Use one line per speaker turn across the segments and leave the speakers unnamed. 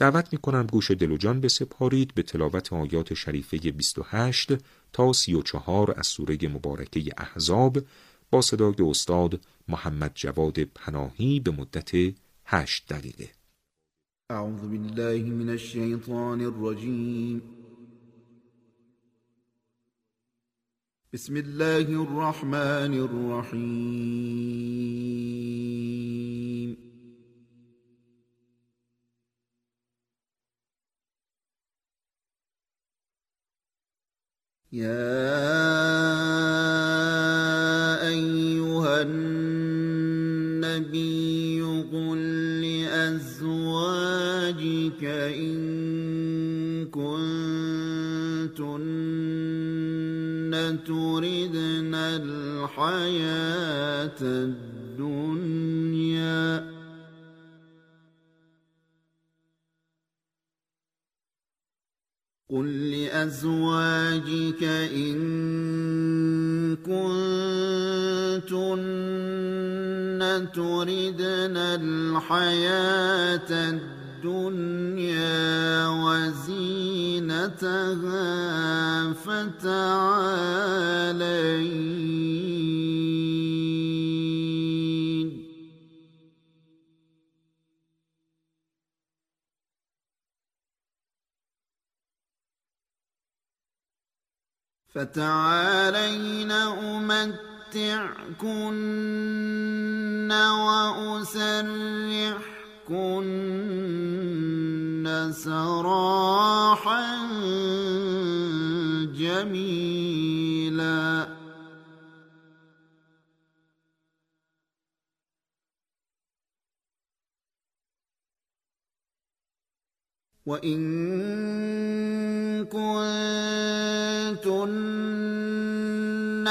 دعوت می کنم گوش دل و جان بسپارید به تلاوت آیات شریفه 28 تا 34 از سوره مبارکه احزاب با صدای استاد محمد جواد پناهی به مدت 8 دقیقه.
اعوذ بالله من الشیطان الرجیم بسم الله الرحمن الرحیم يا أيها النبي قل لأزواجك إن كنتن تردن الحياة الدنيا قل لأزواجك إن كنتن تردن الحياة الدنيا وزينتها فتعالين فتعالين أمتعكن وأسرحكن سراحا جميلا. وإن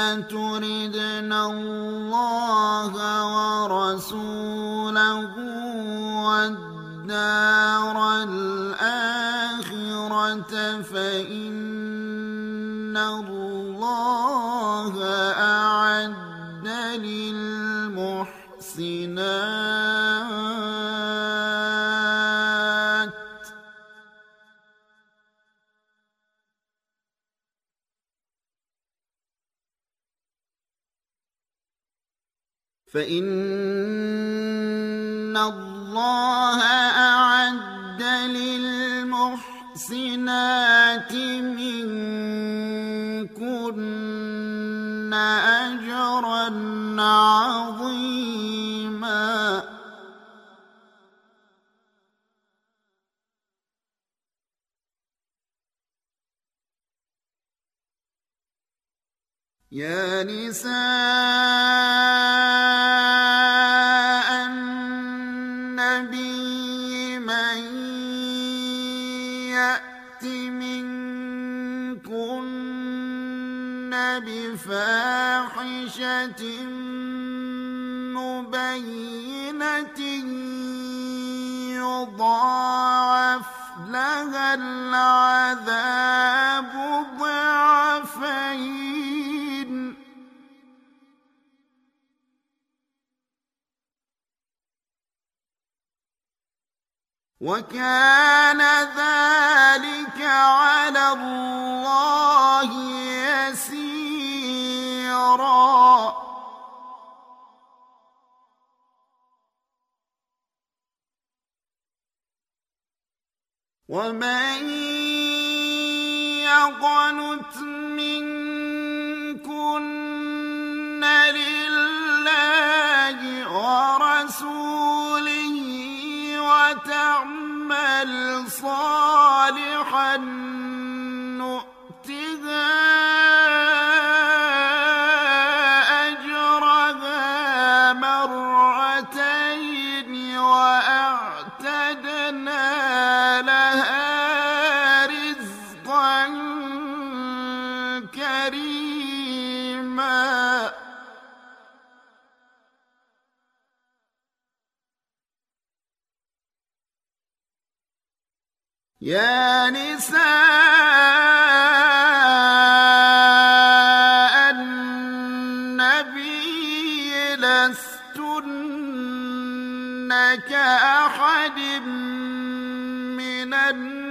كنتن تردن الله ورسوله والدار الآخرة فإن الله أعد للمحسنات فإن الله أعد للمحسنات منكن أجرا عظيما. يا نساء بفاحشة مبينة يضاعف لها العذاب ضعفين وكان ذلك على الله يسيرا ومن يقنت منكن يا نساء النبي لستن كأحد من النساء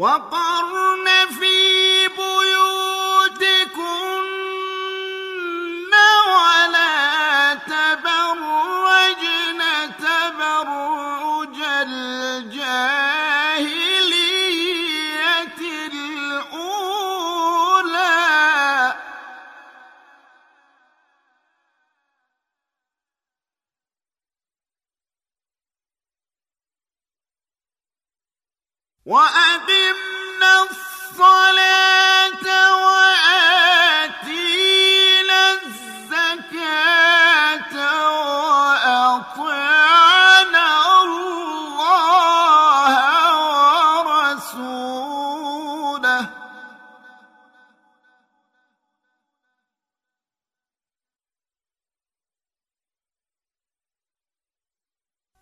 وقرن في بيوتكن ولا تبرجن تبرج الجاهلية الأولى. وأقمنا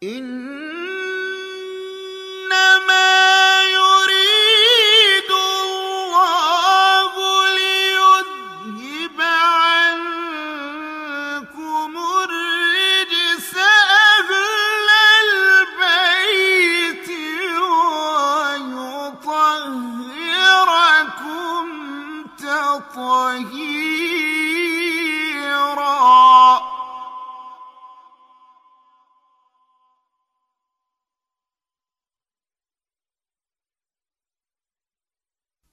إن